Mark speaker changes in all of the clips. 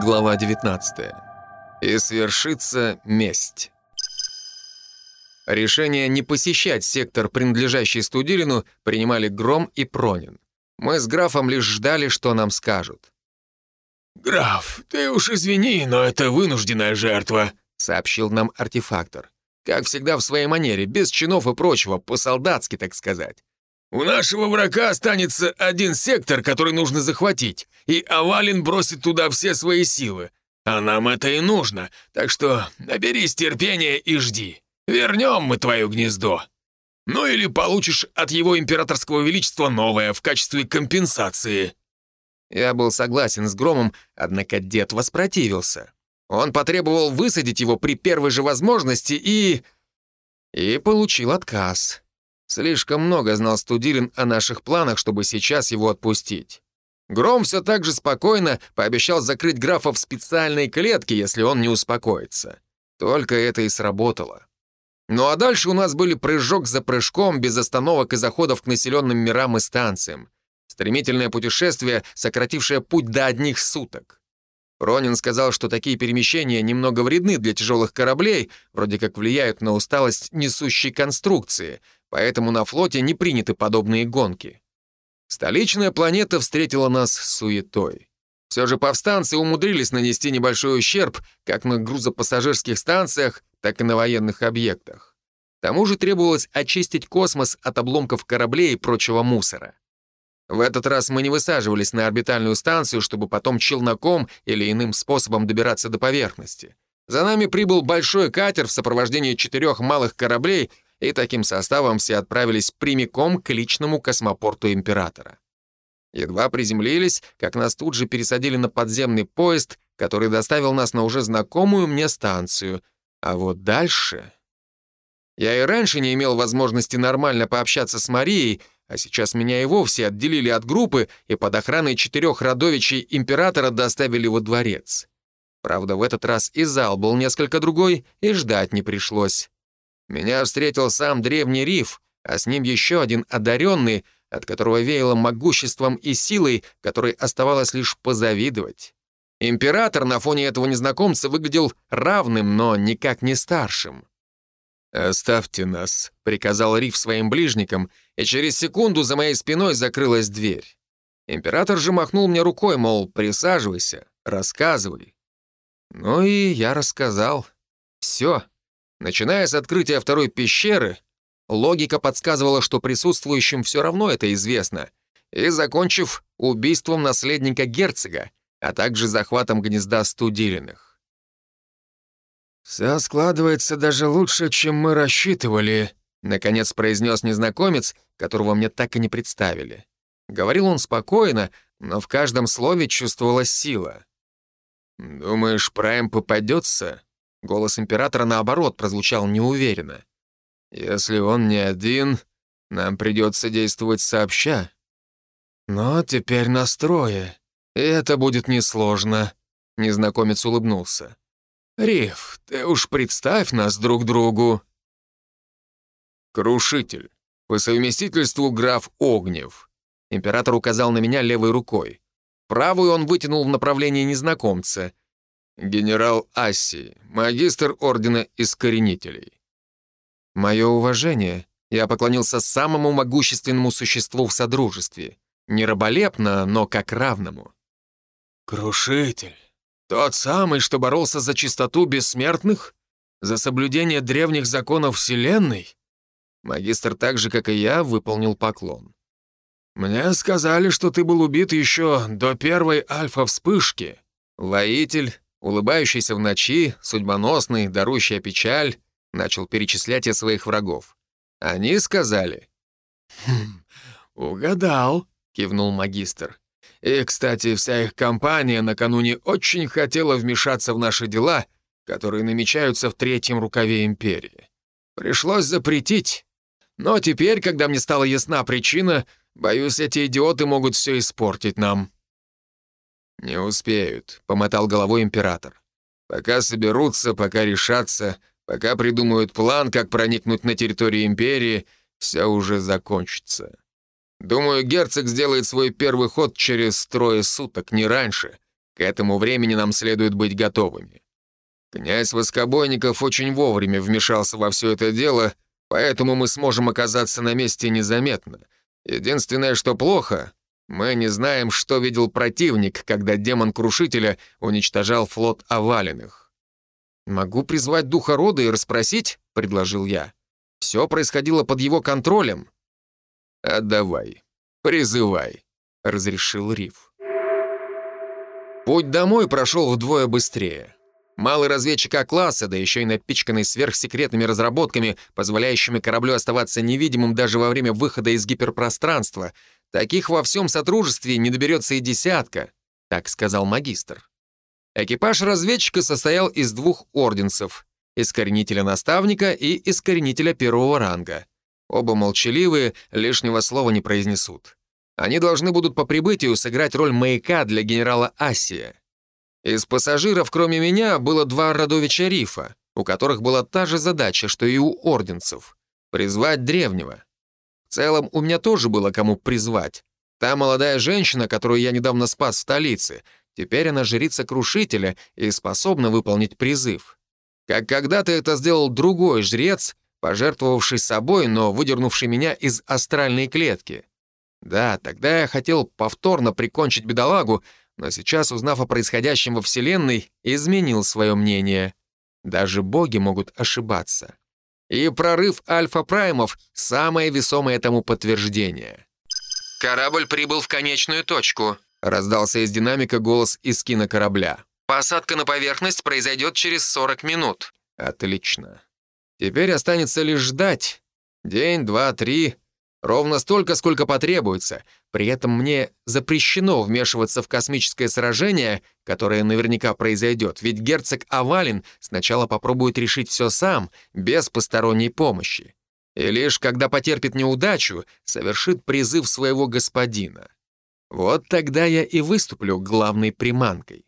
Speaker 1: Глава 19. И свершится месть. Решение не посещать сектор, принадлежащий Студилину, принимали Гром и Пронин. Мы с графом лишь ждали, что нам скажут.
Speaker 2: «Граф, ты уж извини, но это вынужденная жертва», —
Speaker 1: сообщил нам артефактор. Как всегда в своей манере, без чинов и прочего, по-солдатски, так сказать.
Speaker 2: «У нашего врага останется один сектор, который нужно захватить, и Авалин бросит туда все свои силы. А нам это и нужно, так что наберись терпения и жди. Вернем мы твое гнездо. Ну или получишь от его императорского величества новое в качестве компенсации».
Speaker 1: Я был согласен с Громом, однако дед воспротивился. Он потребовал высадить его при первой же возможности и... И получил отказ. Слишком много знал Студилин о наших планах, чтобы сейчас его отпустить. Гром все так же спокойно пообещал закрыть графа в специальной клетке, если он не успокоится. Только это и сработало. Ну а дальше у нас были прыжок за прыжком, без остановок и заходов к населенным мирам и станциям. Стремительное путешествие, сократившее путь до одних суток. Ронин сказал, что такие перемещения немного вредны для тяжелых кораблей, вроде как влияют на усталость несущей конструкции, поэтому на флоте не приняты подобные гонки. Столичная планета встретила нас суетой. Все же повстанцы умудрились нанести небольшой ущерб как на грузопассажирских станциях, так и на военных объектах. К тому же требовалось очистить космос от обломков кораблей и прочего мусора. В этот раз мы не высаживались на орбитальную станцию, чтобы потом челноком или иным способом добираться до поверхности. За нами прибыл большой катер в сопровождении четырех малых кораблей и таким составом все отправились прямиком к личному космопорту Императора. Едва приземлились, как нас тут же пересадили на подземный поезд, который доставил нас на уже знакомую мне станцию. А вот дальше... Я и раньше не имел возможности нормально пообщаться с Марией, а сейчас меня и вовсе отделили от группы и под охраной четырех родовичей императора доставили во дворец. Правда, в этот раз и зал был несколько другой, и ждать не пришлось. Меня встретил сам древний риф, а с ним еще один одаренный, от которого веяло могуществом и силой, которой оставалось лишь позавидовать. Император на фоне этого незнакомца выглядел равным, но никак не старшим. «Оставьте нас», — приказал Риф своим ближникам, и через секунду за моей спиной закрылась дверь. Император же махнул мне рукой, мол, присаживайся, рассказывай. Ну и я рассказал. Все. Начиная с открытия второй пещеры, логика подсказывала, что присутствующим все равно это известно, и закончив убийством наследника герцога, а также захватом гнезда Студилиных.
Speaker 2: «Все складывается даже лучше, чем мы рассчитывали», — наконец произнес незнакомец, которого мне так и не представили. Говорил он спокойно, но в каждом слове чувствовалась сила. «Думаешь, Прайм попадется?» Голос императора, наоборот, прозвучал неуверенно. «Если он не один, нам придется действовать сообща. Но теперь настрое, и это будет несложно», — незнакомец улыбнулся. «Риф, ты уж представь нас друг другу». «Крушитель. По совместительству граф Огнев». Император указал на меня левой рукой. Правую он вытянул в направлении незнакомца — генерал Асси, магистр Ордена Искоренителей. Мое уважение, я поклонился самому могущественному существу в Содружестве. Не раболепно, но как равному. «Крушитель, тот самый, что боролся за чистоту бессмертных? За соблюдение древних законов Вселенной?»
Speaker 1: Магистр так же, как и я, выполнил поклон.
Speaker 2: «Мне сказали, что ты был убит еще до первой альфа-вспышки.
Speaker 1: Воитель, улыбающийся в ночи, судьбоносный, дарущий печаль, начал перечислять я своих врагов. Они сказали.
Speaker 2: «Хм, угадал», — кивнул магистр. «И, кстати, вся их компания накануне очень хотела вмешаться в наши дела, которые намечаются в третьем рукаве империи. Пришлось запретить. Но теперь, когда мне стала ясна причина, боюсь, эти идиоты могут все испортить нам».
Speaker 1: «Не успеют», — помотал головой император. «Пока соберутся, пока решатся, пока придумают план, как проникнуть на территорию империи, все уже закончится. Думаю, герцог сделает свой первый ход через трое суток, не раньше, К этому времени нам следует быть готовыми. Князь Воскобойников очень вовремя вмешался во все это дело, поэтому мы сможем оказаться на месте незаметно. Единственное, что плохо, мы не знаем, что видел противник, когда демон Крушителя уничтожал флот Оваленных. «Могу призвать духа рода и расспросить?» — предложил я. «Все происходило под его контролем». «Отдавай, призывай», — разрешил Риф. Путь домой прошел вдвое быстрее. Малый разведчик А-класса, да еще и напичканный сверхсекретными разработками, позволяющими кораблю оставаться невидимым даже во время выхода из гиперпространства, таких во всем сотрудничестве не доберется и десятка, так сказал магистр. Экипаж разведчика состоял из двух орденцев — искоренителя-наставника и искоренителя первого ранга. Оба молчаливые, лишнего слова не произнесут. Они должны будут по прибытию сыграть роль маяка для генерала Асия. Из пассажиров, кроме меня, было два родовича Рифа, у которых была та же задача, что и у орденцев — призвать древнего. В целом, у меня тоже было кому призвать. Та молодая женщина, которую я недавно спас в столице, теперь она жрица Крушителя и способна выполнить призыв. Как когда-то это сделал другой жрец, пожертвовавший собой, но выдернувший меня из астральной клетки. Да, тогда я хотел повторно прикончить бедолагу, но сейчас, узнав о происходящем во Вселенной, изменил свое мнение. Даже боги могут ошибаться. И прорыв альфа-праймов — самое весомое тому подтверждение. «Корабль прибыл в конечную точку», — раздался из динамика голос из кинокорабля. «Посадка на поверхность произойдет через 40 минут». «Отлично. Теперь останется лишь ждать. День, два, три, Ровно столько, сколько потребуется. При этом мне запрещено вмешиваться в космическое сражение, которое наверняка произойдет, ведь герцог Авалин сначала попробует решить все сам, без посторонней помощи. И лишь когда потерпит неудачу, совершит призыв своего господина. Вот тогда я и выступлю главной приманкой.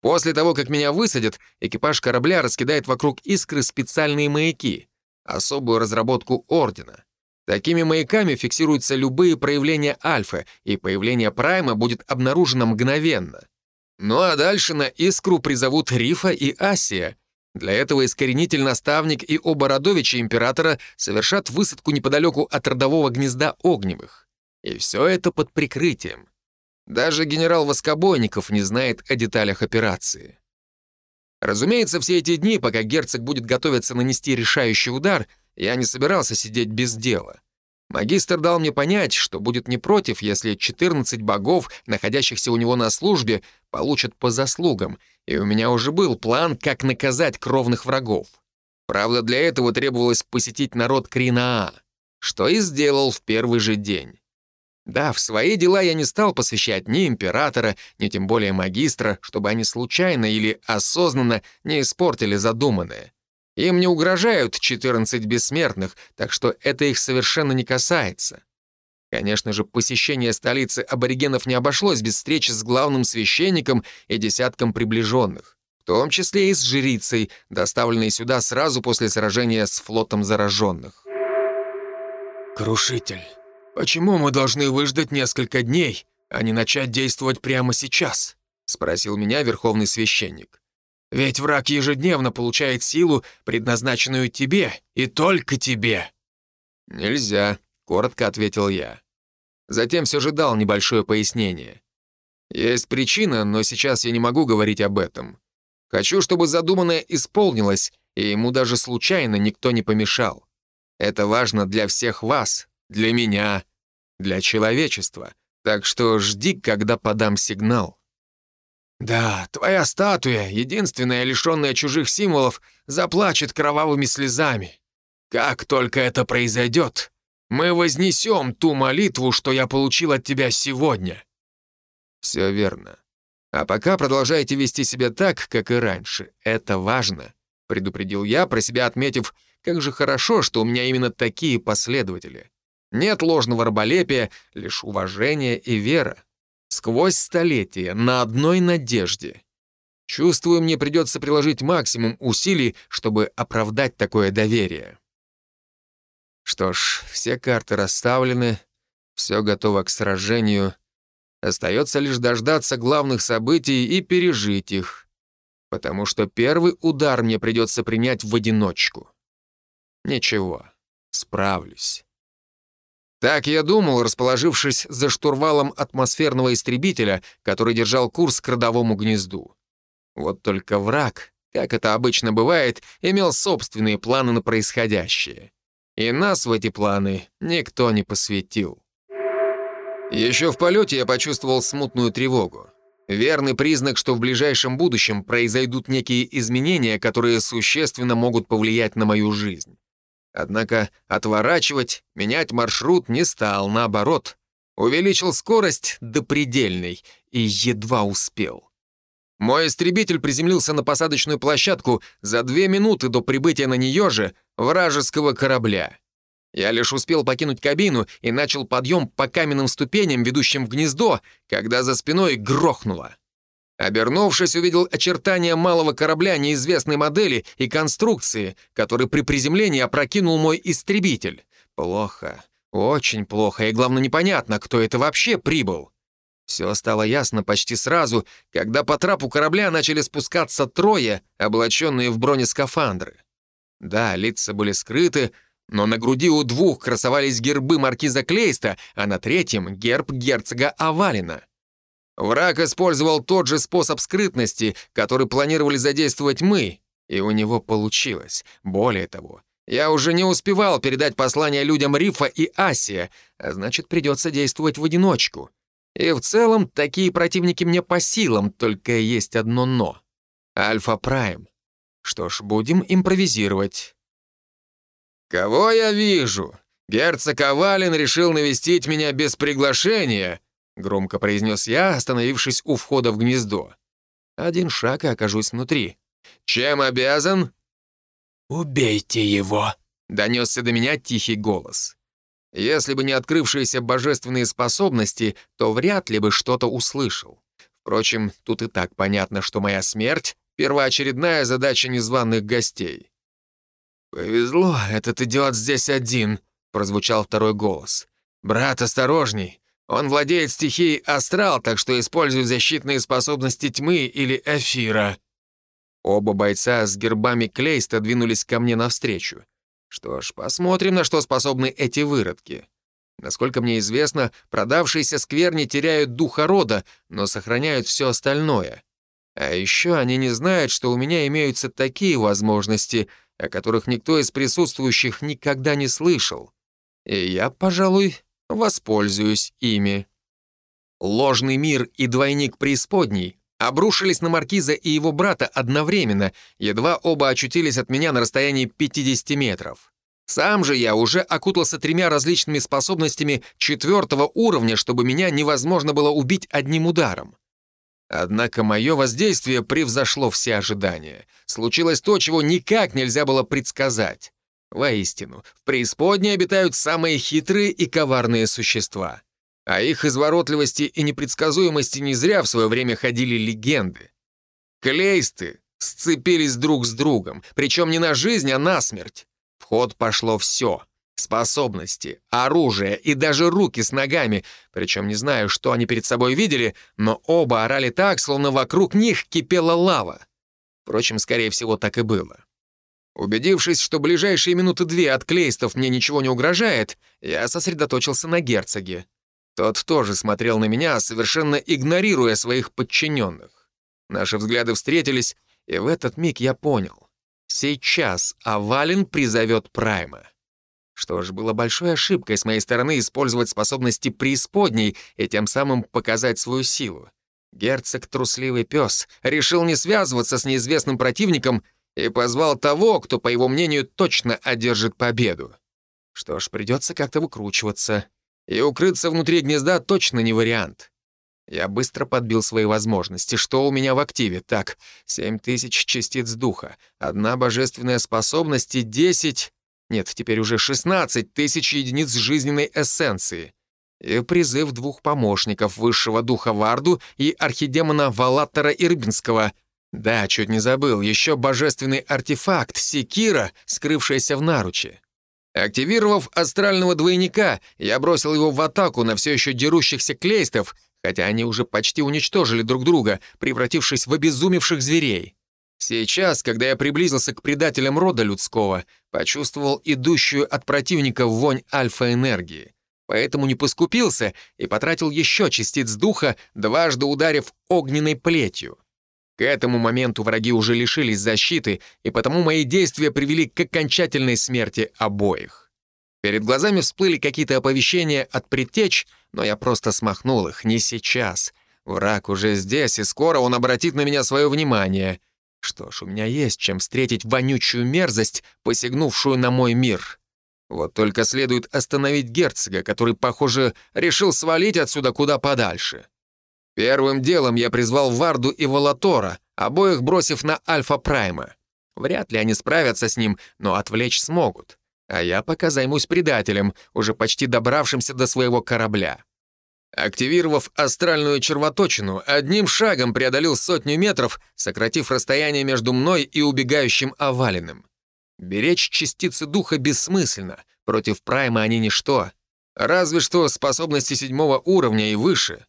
Speaker 1: После того, как меня высадят, экипаж корабля раскидает вокруг искры специальные маяки, особую разработку Ордена. Такими маяками фиксируются любые проявления альфа, и появление прайма будет обнаружено мгновенно. Ну а дальше на искру призовут Рифа и Асия. Для этого искоренитель-наставник и оба родовича императора совершат высадку неподалеку от родового гнезда Огневых. И все это под прикрытием. Даже генерал Воскобойников не знает о деталях операции. Разумеется, все эти дни, пока герцог будет готовиться нанести решающий удар — я не собирался сидеть без дела. Магистр дал мне понять, что будет не против, если 14 богов, находящихся у него на службе, получат по заслугам, и у меня уже был план, как наказать кровных врагов. Правда, для этого требовалось посетить народ Кринаа, что и сделал в первый же день. Да, в свои дела я не стал посвящать ни императора, ни тем более магистра, чтобы они случайно или осознанно не испортили задуманное. Им не угрожают 14 бессмертных, так что это их совершенно не касается. Конечно же, посещение столицы аборигенов не обошлось без встречи с главным священником и десятком приближенных, в том числе и с жрицей, доставленной сюда сразу после сражения с флотом зараженных.
Speaker 2: «Крушитель, почему мы должны выждать несколько дней, а не начать действовать прямо сейчас?» — спросил меня верховный священник. Ведь враг ежедневно получает силу, предназначенную тебе, и только тебе».
Speaker 1: «Нельзя», — коротко ответил я. Затем все же дал небольшое пояснение. «Есть причина, но сейчас я не могу говорить об этом. Хочу, чтобы задуманное исполнилось, и ему даже случайно никто не помешал. Это важно для всех вас, для меня, для человечества. Так что жди, когда подам сигнал».
Speaker 2: Да, твоя статуя, единственная лишенная чужих символов, заплачет кровавыми слезами. Как только это произойдет, мы вознесем ту молитву, что я получил от тебя сегодня.
Speaker 1: Все верно. А пока продолжайте вести себя так, как и раньше. Это важно, предупредил я, про себя отметив, как же хорошо, что у меня именно такие последователи. Нет ложного раболепия, лишь уважение и вера. Сквозь столетия, на одной надежде. Чувствую, мне придется приложить максимум усилий, чтобы оправдать такое доверие. Что ж, все карты расставлены, все готово к сражению. Остается лишь дождаться главных событий и пережить их. Потому что первый удар мне придется принять в одиночку. Ничего, справлюсь. Так я думал, расположившись за штурвалом атмосферного истребителя, который держал курс к родовому гнезду. Вот только враг, как это обычно бывает, имел собственные планы на происходящее. И нас в эти планы никто не посвятил. Еще в полете я почувствовал смутную тревогу. Верный признак, что в ближайшем будущем произойдут некие изменения, которые существенно могут повлиять на мою жизнь. Однако отворачивать, менять маршрут не стал, наоборот. Увеличил скорость до предельной и едва успел. Мой истребитель приземлился на посадочную площадку за две минуты до прибытия на нее же вражеского корабля. Я лишь успел покинуть кабину и начал подъем по каменным ступеням, ведущим в гнездо, когда за спиной грохнуло. Обернувшись, увидел очертания малого корабля неизвестной модели и конструкции, который при приземлении опрокинул мой истребитель. Плохо, очень плохо, и главное непонятно, кто это вообще прибыл. Все стало ясно почти сразу, когда по трапу корабля начали спускаться трое, облаченные в бронескафандры. Да, лица были скрыты, но на груди у двух красовались гербы маркиза Клейста, а на третьем — герб герцога Авалина. Враг использовал тот же способ скрытности, который планировали задействовать мы, и у него получилось. Более того, я уже не успевал передать послание людям Рифа и Асия, а значит, придется действовать в одиночку. И в целом, такие противники мне по силам, только есть одно «но». Альфа Прайм. Что ж, будем импровизировать. «Кого я вижу? Герцог Авалин решил навестить меня без приглашения», — громко произнес я, остановившись у входа в гнездо. Один шаг и окажусь внутри. «Чем обязан?»
Speaker 2: «Убейте его!»
Speaker 1: — донесся до меня тихий голос. Если бы не открывшиеся божественные способности, то вряд ли бы что-то услышал. Впрочем, тут и так понятно, что моя смерть — первоочередная задача незваных гостей. «Повезло, этот идиот здесь один», — прозвучал второй голос. «Брат, осторожней. Он владеет стихией астрал, так что использует защитные способности тьмы или эфира». Оба бойца с гербами Клейста двинулись ко мне навстречу. Что ж, посмотрим, на что способны эти выродки. Насколько мне известно, продавшиеся скверни теряют духа рода, но сохраняют все остальное. А еще они не знают, что у меня имеются такие возможности, о которых никто из присутствующих никогда не слышал. И я, пожалуй, воспользуюсь ими. Ложный мир и двойник преисподней обрушились на Маркиза и его брата одновременно, едва оба очутились от меня на расстоянии 50 метров. Сам же я уже окутался тремя различными способностями четвертого уровня, чтобы меня невозможно было убить одним ударом. Однако мое воздействие превзошло все ожидания. Случилось то, чего никак нельзя было предсказать. Воистину, в преисподней обитают самые хитрые и коварные существа. О их изворотливости и непредсказуемости не зря в свое время ходили легенды. Клейсты сцепились друг с другом, причем не на жизнь, а на смерть. В ход пошло все. Способности, оружие и даже руки с ногами. Причем не знаю, что они перед собой видели, но оба орали так, словно вокруг них кипела лава. Впрочем, скорее всего, так и было. Убедившись, что ближайшие минуты две от клейстов мне ничего не угрожает, я сосредоточился на герцоге. Тот тоже смотрел на меня, совершенно игнорируя своих подчиненных. Наши взгляды встретились, и в этот миг я понял. Сейчас Авалин призовет Прайма. Что ж, было большой ошибкой с моей стороны использовать способности преисподней и тем самым показать свою силу. Герцог, трусливый пес, решил не связываться с неизвестным противником и позвал того, кто, по его мнению, точно одержит победу. Что ж, придется как-то выкручиваться. И укрыться внутри гнезда точно не вариант. Я быстро подбил свои возможности. Что у меня в активе? Так, 7 тысяч частиц духа, одна божественная способность и 10... Нет, теперь уже 16 тысяч единиц жизненной эссенции. И призыв двух помощников высшего духа Варду и архидемона Валаттера Ирбинского — да, чуть не забыл, еще божественный артефакт Секира, скрывшийся в наруче. Активировав астрального двойника, я бросил его в атаку на все еще дерущихся клейстов, хотя они уже почти уничтожили друг друга, превратившись в обезумевших зверей. Сейчас, когда я приблизился к предателям рода людского, почувствовал идущую от противника вонь альфа-энергии. Поэтому не поскупился и потратил еще частиц духа, дважды ударив огненной плетью. К этому моменту враги уже лишились защиты, и потому мои действия привели к окончательной смерти обоих. Перед глазами всплыли какие-то оповещения от предтеч, но я просто смахнул их, не сейчас. Враг уже здесь, и скоро он обратит на меня свое внимание — что ж, у меня есть чем встретить вонючую мерзость, посягнувшую на мой мир. Вот только следует остановить герцога, который, похоже, решил свалить отсюда куда подальше. Первым делом я призвал Варду и Волотора, обоих бросив на Альфа Прайма. Вряд ли они справятся с ним, но отвлечь смогут. А я пока займусь предателем, уже почти добравшимся до своего корабля. Активировав астральную червоточину, одним шагом преодолел сотню метров, сократив расстояние между мной и убегающим овалиным. Беречь частицы духа бессмысленно, против прайма они ничто. Разве что способности седьмого уровня и выше.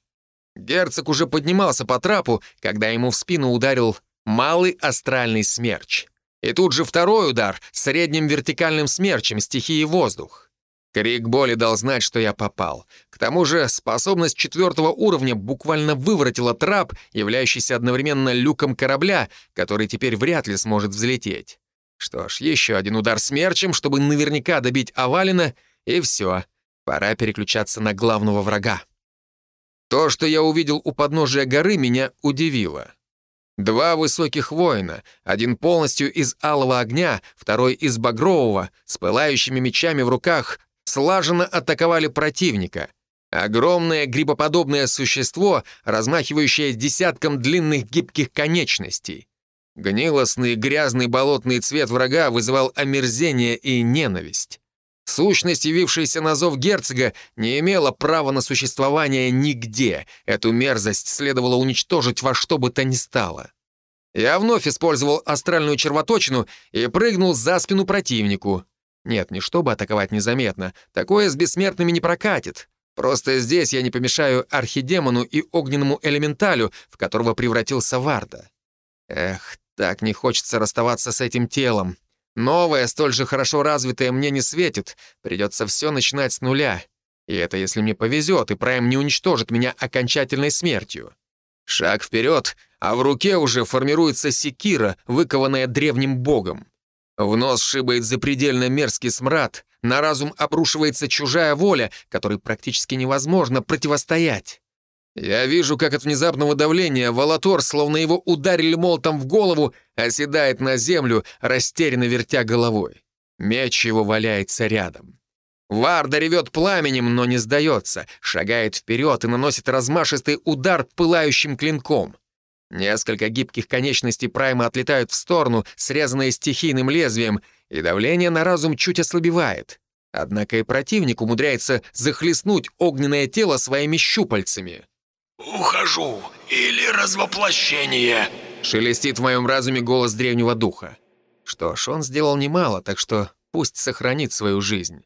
Speaker 1: Герцог уже поднимался по трапу, когда ему в спину ударил малый астральный смерч. И тут же второй удар средним вертикальным смерчем стихии воздух. Крик боли дал знать, что я попал. К тому же способность четвертого уровня буквально выворотила трап, являющийся одновременно люком корабля, который теперь вряд ли сможет взлететь. Что ж, еще один удар смерчем, чтобы наверняка добить Овалина, и все. Пора переключаться на главного врага. То, что я увидел у подножия горы, меня удивило. Два высоких воина, один полностью из алого огня, второй из багрового, с пылающими мечами в руках, слаженно атаковали противника. Огромное грибоподобное существо, размахивающее десятком длинных гибких конечностей. Гнилостный грязный болотный цвет врага вызывал омерзение и ненависть. Сущность, явившаяся на зов герцога, не имела права на существование нигде. Эту мерзость следовало уничтожить во что бы то ни стало. Я вновь использовал астральную червоточину и прыгнул за спину противнику. Нет, не чтобы атаковать незаметно. Такое с бессмертными не прокатит. Просто здесь я не помешаю архидемону и огненному элементалю, в которого превратился Варда. Эх, так не хочется расставаться с этим телом. Новое, столь же хорошо развитое мне не светит. Придется все начинать с нуля. И это если мне повезет, и Прайм не уничтожит меня окончательной смертью. Шаг вперед, а в руке уже формируется секира, выкованная древним богом. В нос шибает запредельно мерзкий смрад, на разум обрушивается чужая воля, которой практически невозможно противостоять. Я вижу, как от внезапного давления Волотор, словно его ударили молотом в голову, оседает на землю, растерянно вертя головой. Меч его валяется рядом. Варда ревет пламенем, но не сдается, шагает вперед и наносит размашистый удар пылающим клинком. Несколько гибких конечностей Прайма отлетают в сторону, срезанные стихийным лезвием, и давление на разум чуть ослабевает. Однако и противник умудряется захлестнуть огненное тело своими щупальцами.
Speaker 3: «Ухожу, или развоплощение!»
Speaker 1: — шелестит в моем разуме голос древнего духа. Что ж, он сделал немало, так что пусть сохранит свою жизнь.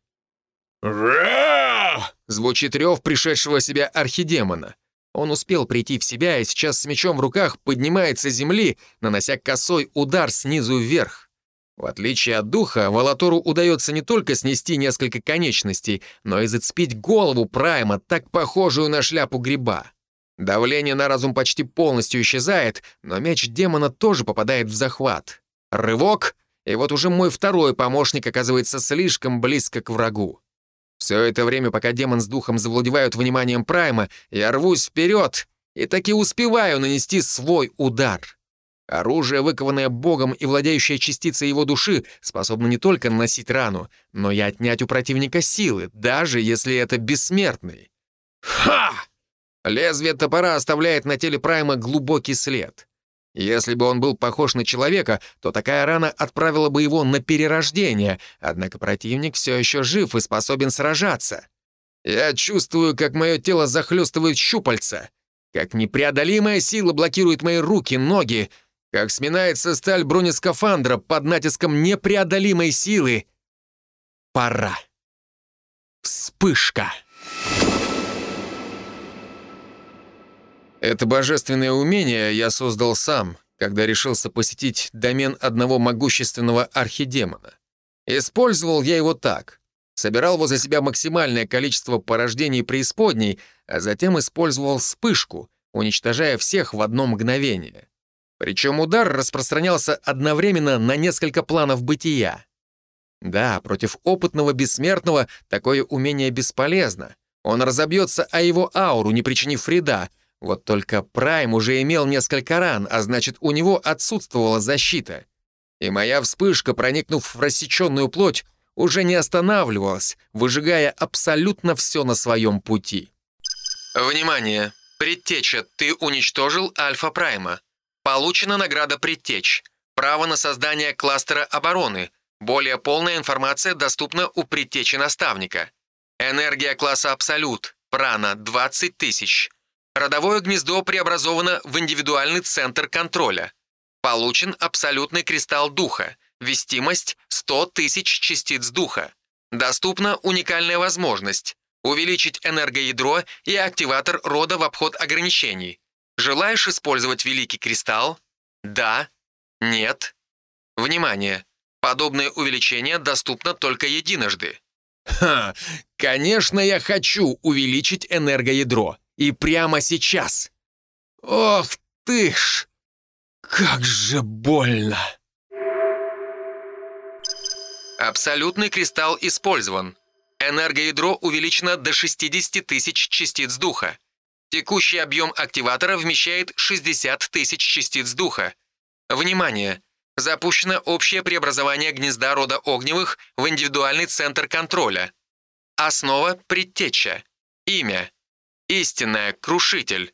Speaker 3: «Ра!»
Speaker 1: — звучит рев пришедшего себя архидемона. Он успел прийти в себя и сейчас с мечом в руках поднимается с земли, нанося косой удар снизу вверх. В отличие от духа, Волотору удается не только снести несколько конечностей, но и зацепить голову Прайма, так похожую на шляпу гриба. Давление на разум почти полностью исчезает, но меч демона тоже попадает в захват. Рывок, и вот уже мой второй помощник оказывается слишком близко к врагу. Все это время, пока демон с духом завладевают вниманием Прайма, я рвусь вперед и таки успеваю нанести свой удар. Оружие, выкованное богом и владеющее частицей его души, способно не только наносить рану, но и отнять у противника силы, даже если это бессмертный. Ха! Лезвие топора оставляет на теле Прайма глубокий след. Если бы он был похож на человека, то такая рана отправила бы его на перерождение, однако противник все еще жив и способен сражаться. Я чувствую, как мое тело захлестывает щупальца, как непреодолимая сила блокирует мои руки, ноги, как сминается сталь бронескафандра под натиском непреодолимой силы. Пора. Вспышка.
Speaker 2: Это божественное умение я создал сам, когда решился посетить домен одного могущественного архидемона. Использовал я его так. Собирал возле себя максимальное количество порождений преисподней, а затем использовал вспышку, уничтожая всех в одно мгновение. Причем удар распространялся одновременно на несколько планов бытия. Да, против опытного бессмертного такое умение бесполезно. Он разобьется о его ауру, не причинив вреда. Вот только Прайм уже имел несколько ран, а значит, у него отсутствовала защита. И моя вспышка, проникнув в рассеченную плоть, уже не останавливалась, выжигая абсолютно все на своем пути.
Speaker 1: Внимание! Предтеча, ты уничтожил Альфа Прайма. Получена награда «Предтечь». Право на создание кластера обороны. Более полная информация доступна у предтечи наставника. Энергия класса «Абсолют». Прана – 20 тысяч. Родовое гнездо преобразовано в индивидуальный центр контроля. Получен абсолютный кристалл духа. Вестимость – 100 тысяч частиц духа. Доступна уникальная возможность – увеличить энергоядро и активатор рода в обход ограничений. Желаешь использовать Великий Кристалл? Да. Нет. Внимание! Подобное увеличение доступно только единожды.
Speaker 2: Ха, конечно, я хочу увеличить энергоядро. И прямо сейчас. Ох ты ж! Как же больно!
Speaker 1: Абсолютный кристалл использован. Энергоядро увеличено до 60 тысяч частиц духа. Текущий объем активатора вмещает 60 тысяч частиц духа. Внимание! Запущено общее преобразование гнезда рода Огневых в индивидуальный центр контроля. Основа — предтеча. Имя. Истинная, крушитель.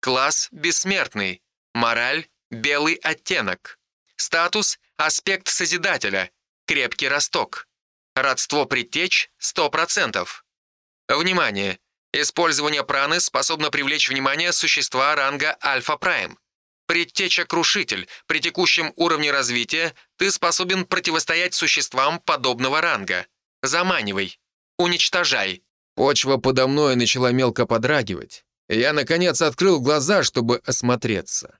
Speaker 1: Класс — бессмертный. Мораль — белый оттенок. Статус — аспект Созидателя. Крепкий росток. Родство предтеч — 100%. Внимание! Использование праны способно привлечь внимание существа ранга Альфа-Прайм. Предтеча-крушитель. При текущем уровне развития ты способен противостоять существам подобного ранга. Заманивай. Уничтожай.
Speaker 2: Почва подо мной начала мелко подрагивать. Я, наконец, открыл глаза, чтобы осмотреться.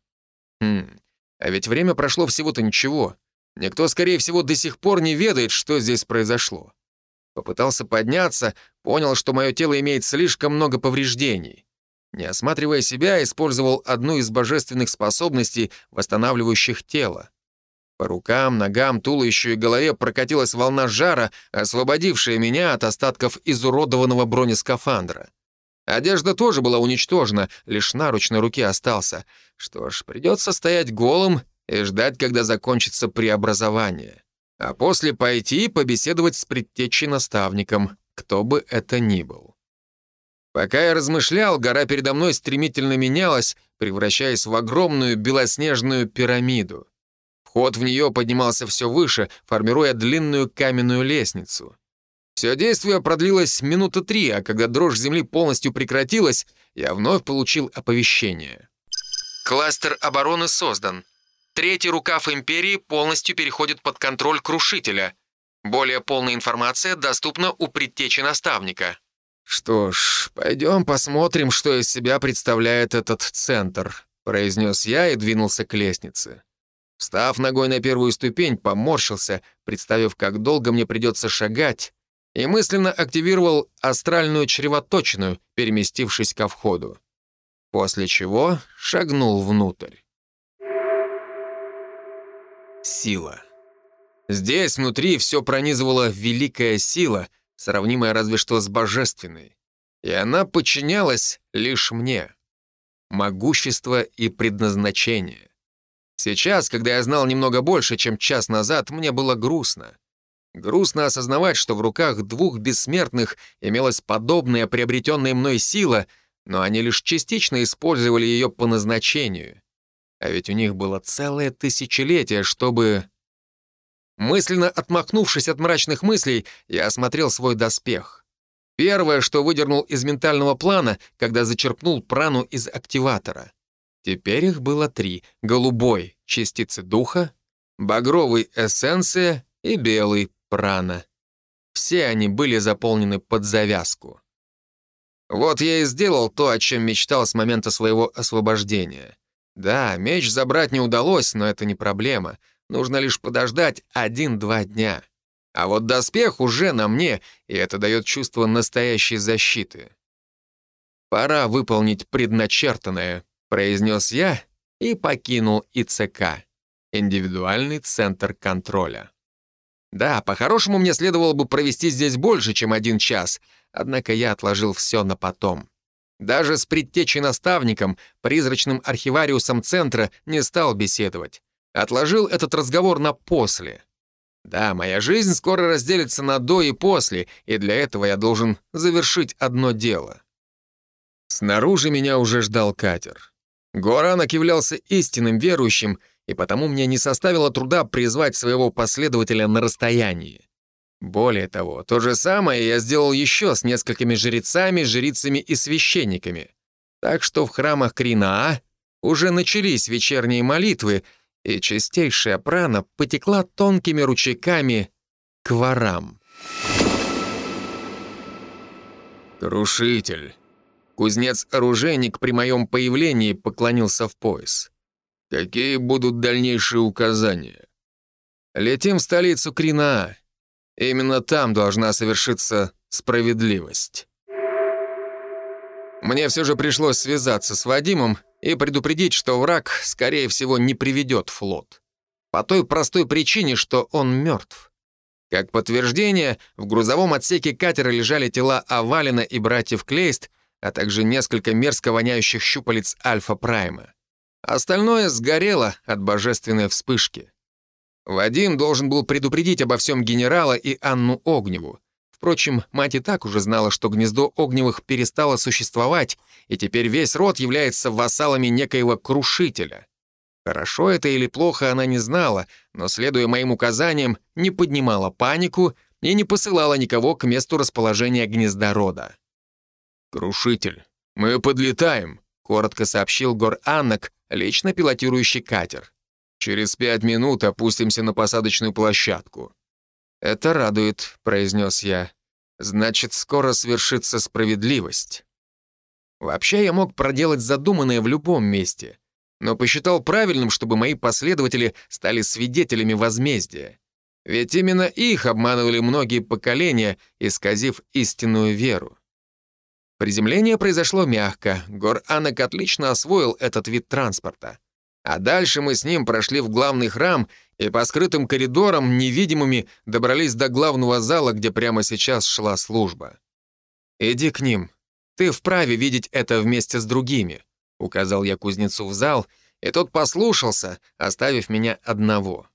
Speaker 2: Хм, а ведь время прошло всего-то ничего. Никто, скорее всего, до сих пор не ведает, что здесь произошло. Попытался подняться, понял, что мое тело имеет слишком много повреждений. Не осматривая себя, использовал одну из божественных способностей, восстанавливающих тело. По рукам, ногам, туловищу и голове прокатилась волна жара, освободившая меня от остатков изуродованного бронескафандра. Одежда тоже была уничтожена, лишь наруч на руке остался. Что ж, придется стоять голым и ждать, когда закончится преобразование а после пойти побеседовать с предтечей наставником, кто бы это ни был. Пока я размышлял, гора передо мной стремительно менялась, превращаясь в огромную белоснежную пирамиду. Вход в нее поднимался все выше, формируя длинную каменную лестницу. Все действие продлилось минуты три, а когда дрожь земли полностью прекратилась, я вновь получил оповещение.
Speaker 1: Кластер обороны создан. Третий рукав империи полностью переходит под контроль Крушителя. Более полная информация доступна у предтечи наставника.
Speaker 2: «Что ж, пойдем посмотрим, что из себя представляет этот центр», произнес я и двинулся к лестнице. Встав ногой на первую ступень, поморщился, представив, как долго мне придется шагать, и мысленно активировал астральную чревоточину, переместившись ко входу. После чего шагнул внутрь сила. Здесь внутри все пронизывала великая сила, сравнимая разве что с божественной. И она подчинялась лишь мне. Могущество и предназначение. Сейчас, когда я знал немного больше, чем час назад, мне было грустно. Грустно осознавать, что в руках двух бессмертных имелась подобная приобретенная мной сила, но они лишь частично использовали ее по назначению. А ведь у них было целое тысячелетие, чтобы... Мысленно отмахнувшись от мрачных мыслей, я осмотрел свой доспех. Первое, что выдернул из ментального плана, когда зачерпнул прану из активатора. Теперь их было три — голубой — частицы духа, багровый — эссенция и белый — прана. Все они были заполнены под завязку.
Speaker 1: Вот я и сделал то, о чем мечтал с момента своего освобождения. Да, меч забрать не удалось, но это не проблема. Нужно лишь подождать один-два дня. А вот доспех уже на мне, и это дает чувство настоящей защиты. «Пора выполнить предначертанное», — произнес я и покинул ИЦК, индивидуальный центр контроля. Да, по-хорошему мне следовало бы провести здесь больше, чем один час, однако я отложил все на потом. Даже с предтечей наставником, призрачным архивариусом центра, не стал беседовать. Отложил этот разговор на после. Да, моя жизнь скоро разделится на «до» и «после», и для этого я должен завершить одно дело. Снаружи меня уже ждал катер. Гуаранок являлся истинным верующим, и потому мне не составило труда призвать своего последователя на расстоянии. Более того, то же самое я сделал еще с несколькими жрецами, жрицами и священниками. Так что в храмах Кринаа уже начались вечерние молитвы, и чистейшая прана потекла тонкими ручейками к ворам. «Крушитель!» Кузнец-оружейник при моем появлении поклонился в пояс. «Какие будут дальнейшие указания?» «Летим в столицу Кринаа. Именно там должна совершиться справедливость». Мне все же пришлось связаться с Вадимом и предупредить, что враг, скорее всего, не приведет флот. По той простой причине, что он мертв. Как подтверждение, в грузовом отсеке катера лежали тела Авалина и братьев Клейст, а также несколько мерзко воняющих щупалец Альфа-Прайма. Остальное сгорело от божественной вспышки. Вадим должен был предупредить обо всем генерала и Анну Огневу, Впрочем, мать и так уже знала, что гнездо Огневых перестало существовать, и теперь весь род является вассалами некоего крушителя. Хорошо это или плохо она не знала, но, следуя моим указаниям, не поднимала панику и не посылала никого к месту расположения гнезда рода. «Крушитель, мы подлетаем», — коротко сообщил Гор Аннак, лично пилотирующий катер. «Через пять минут опустимся на посадочную площадку». «Это радует», — произнес я. «Значит, скоро свершится справедливость». Вообще, я мог проделать задуманное в любом месте, но посчитал правильным, чтобы мои последователи стали свидетелями возмездия. Ведь именно их обманывали многие поколения, исказив истинную веру. Приземление произошло мягко, Гор-Анак отлично освоил этот вид транспорта. А дальше мы с ним прошли в главный храм и по скрытым коридорам невидимыми добрались до главного зала, где прямо сейчас шла служба. «Иди к ним. Ты вправе видеть это вместе с другими», — указал я кузнецу в зал, и тот послушался, оставив меня одного.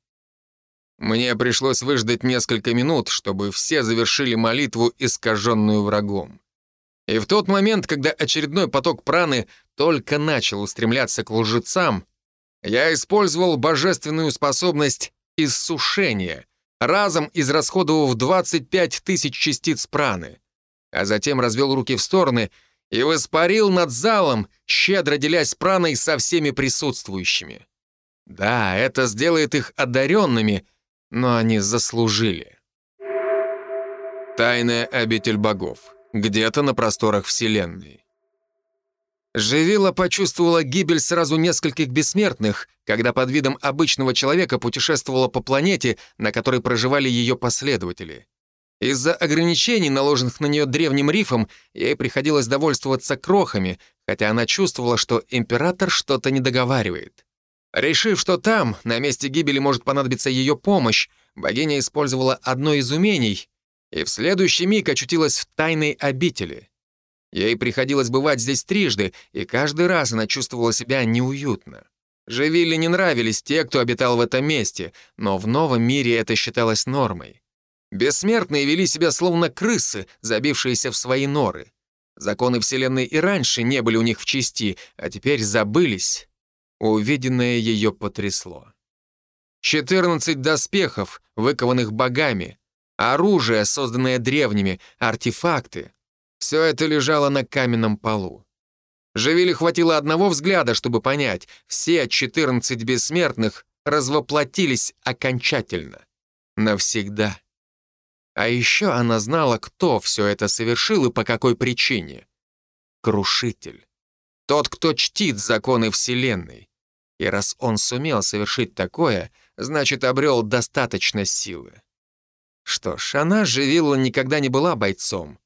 Speaker 1: Мне пришлось выждать несколько минут, чтобы все завершили молитву, искаженную врагом. И в тот момент, когда очередной поток праны только начал устремляться к лжецам, я использовал божественную способность иссушения, разом израсходовав 25 тысяч частиц праны, а затем развел руки в стороны и воспарил над залом, щедро делясь праной со всеми присутствующими. Да, это сделает их одаренными, но они заслужили. Тайная обитель богов. Где-то на просторах Вселенной. Живила почувствовала гибель сразу нескольких бессмертных, когда под видом обычного человека путешествовала по планете, на которой проживали ее последователи. Из-за ограничений, наложенных на нее древним рифом, ей приходилось довольствоваться крохами, хотя она чувствовала, что император что-то не договаривает. Решив, что там, на месте гибели, может понадобиться ее помощь, богиня использовала одно из умений и в следующий миг очутилась в тайной обители — Ей приходилось бывать здесь трижды, и каждый раз она чувствовала себя неуютно. Живили не нравились те, кто обитал в этом месте, но в новом мире это считалось нормой. Бессмертные вели себя словно крысы, забившиеся в свои норы. Законы Вселенной и раньше не были у них в чести, а теперь забылись. Увиденное ее потрясло. 14 доспехов, выкованных богами, оружие, созданное древними, артефакты. Все это лежало на каменном полу. Живили хватило одного взгляда, чтобы понять, все 14 бессмертных развоплотились окончательно. Навсегда. А еще она знала, кто все это совершил и по какой причине. крушитель. Тот, кто чтит законы Вселенной. И раз он сумел совершить такое, значит, обрел достаточно силы. Что ж, она, Живилла, никогда не была бойцом.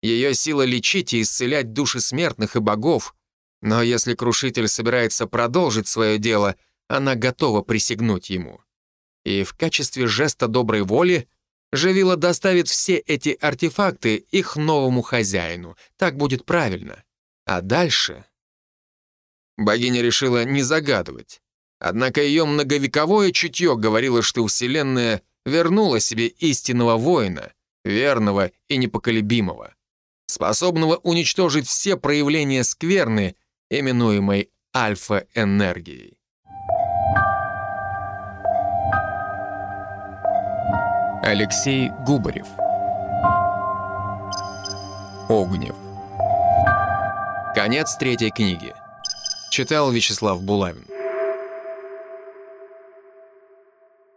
Speaker 1: Ее сила лечить и исцелять души смертных и богов. Но если Крушитель собирается продолжить свое дело, она готова присягнуть ему. И в качестве жеста доброй воли Живила доставит все эти артефакты их новому хозяину. Так будет правильно. А дальше... Богиня решила не загадывать. Однако ее многовековое чутье говорило, что Вселенная вернула себе истинного воина, верного и непоколебимого, способного уничтожить все проявления скверны, именуемой альфа-энергией. Алексей Губарев Огнев Конец третьей книги. Читал Вячеслав Булавин.